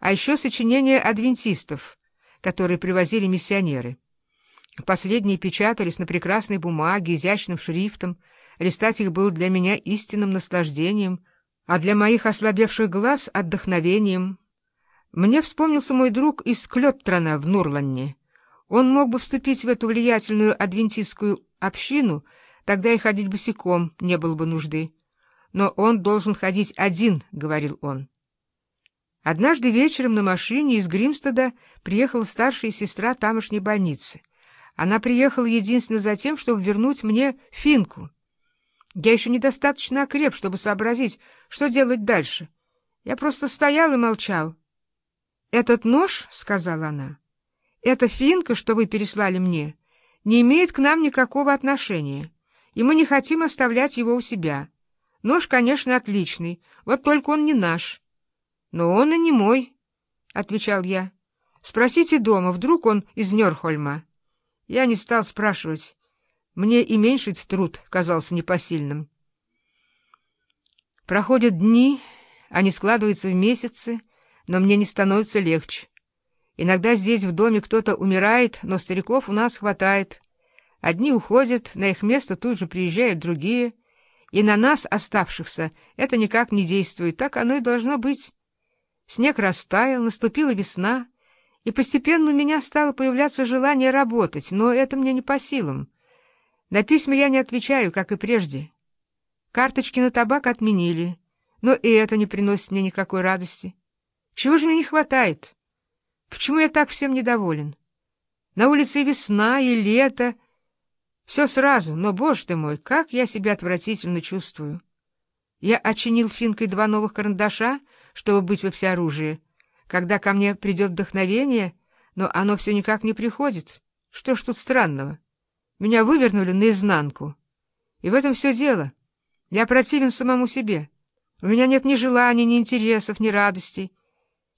а еще сочинения адвентистов, которые привозили миссионеры. Последние печатались на прекрасной бумаге, изящным шрифтом. Листать их было для меня истинным наслаждением, а для моих ослабевших глаз — отдохновением. Мне вспомнился мой друг из Клёттрана в Нурланне. Он мог бы вступить в эту влиятельную адвентистскую общину, тогда и ходить босиком не было бы нужды. Но он должен ходить один, — говорил он. Однажды вечером на машине из Гримстеда приехала старшая сестра тамошней больницы. Она приехала единственно за тем, чтобы вернуть мне финку. Я еще недостаточно окреп, чтобы сообразить, что делать дальше. Я просто стоял и молчал. «Этот нож, — сказала она, — эта финка, что вы переслали мне, не имеет к нам никакого отношения, и мы не хотим оставлять его у себя. Нож, конечно, отличный, вот только он не наш». «Но он и не мой», — отвечал я. «Спросите дома, вдруг он из Нёрхольма». Я не стал спрашивать. Мне и меньшить труд казался непосильным. Проходят дни, они складываются в месяцы, но мне не становится легче. Иногда здесь в доме кто-то умирает, но стариков у нас хватает. Одни уходят, на их место тут же приезжают другие, и на нас, оставшихся, это никак не действует. Так оно и должно быть. Снег растаял, наступила весна — и постепенно у меня стало появляться желание работать, но это мне не по силам. На письма я не отвечаю, как и прежде. Карточки на табак отменили, но и это не приносит мне никакой радости. Чего же мне не хватает? Почему я так всем недоволен? На улице весна, и лето. Все сразу, но, боже ты мой, как я себя отвратительно чувствую. Я очинил финкой два новых карандаша, чтобы быть во всеоружии, когда ко мне придет вдохновение, но оно все никак не приходит. Что ж тут странного? Меня вывернули наизнанку. И в этом все дело. Я противен самому себе. У меня нет ни желаний, ни интересов, ни радостей.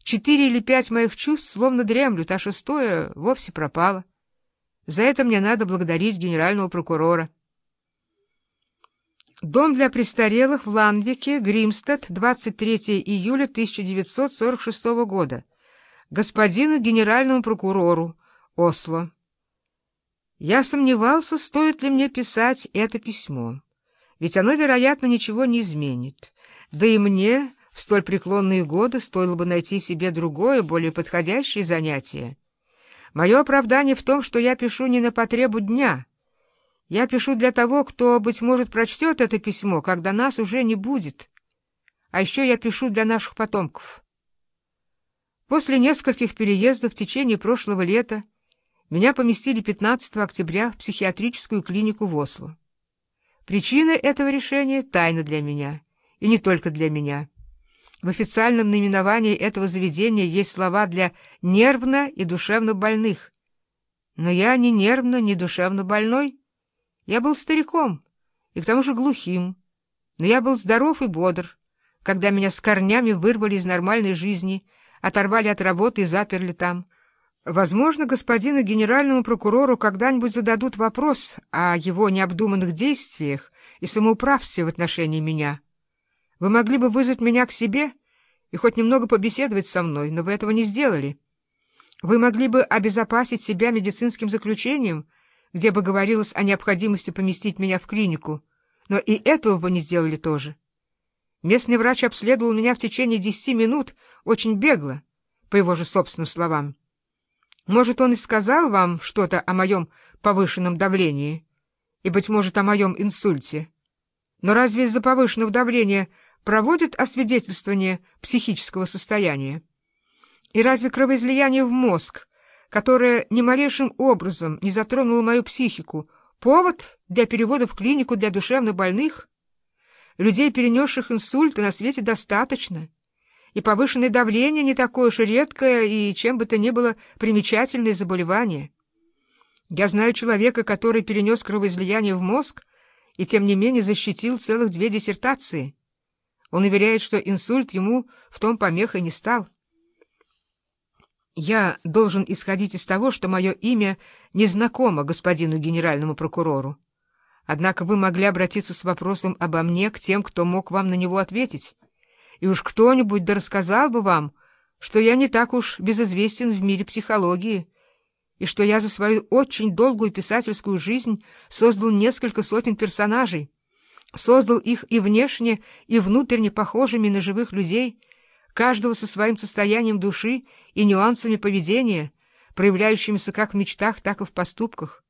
Четыре или пять моих чувств словно дремлют, а шестое вовсе пропало. За это мне надо благодарить генерального прокурора. Дом для престарелых в Ланвике, Гримстад, 23 июля 1946 года. Господину генеральному прокурору, Осло. Я сомневался, стоит ли мне писать это письмо, ведь оно, вероятно, ничего не изменит. Да и мне в столь преклонные годы стоило бы найти себе другое, более подходящее занятие. Мое оправдание в том, что я пишу не на потребу дня — я пишу для того, кто, быть может, прочтет это письмо, когда нас уже не будет. А еще я пишу для наших потомков. После нескольких переездов в течение прошлого лета меня поместили 15 октября в психиатрическую клинику в Осло. Причина этого решения — тайна для меня, и не только для меня. В официальном наименовании этого заведения есть слова для нервно и душевно больных. Но я не нервно, не душевно больной. Я был стариком и к тому же глухим, но я был здоров и бодр, когда меня с корнями вырвали из нормальной жизни, оторвали от работы и заперли там. Возможно, господину генеральному прокурору когда-нибудь зададут вопрос о его необдуманных действиях и самоуправстве в отношении меня. Вы могли бы вызвать меня к себе и хоть немного побеседовать со мной, но вы этого не сделали. Вы могли бы обезопасить себя медицинским заключением — где бы говорилось о необходимости поместить меня в клинику, но и этого вы не сделали тоже. Местный врач обследовал меня в течение десяти минут очень бегло, по его же собственным словам. Может, он и сказал вам что-то о моем повышенном давлении и, быть может, о моем инсульте. Но разве из-за повышенного давления проводят освидетельствование психического состояния? И разве кровоизлияние в мозг которая ни малейшим образом не затронула мою психику, повод для перевода в клинику для душевнобольных? Людей, перенесших инсульты, на свете достаточно, и повышенное давление не такое уж редкое и чем бы то ни было примечательное заболевание. Я знаю человека, который перенес кровоизлияние в мозг и, тем не менее, защитил целых две диссертации. Он уверяет, что инсульт ему в том помехой не стал. Я должен исходить из того, что мое имя незнакомо господину генеральному прокурору. Однако вы могли обратиться с вопросом обо мне к тем, кто мог вам на него ответить. И уж кто-нибудь да рассказал бы вам, что я не так уж безызвестен в мире психологии, и что я за свою очень долгую писательскую жизнь создал несколько сотен персонажей, создал их и внешне, и внутренне похожими на живых людей, каждого со своим состоянием души и нюансами поведения, проявляющимися как в мечтах, так и в поступках.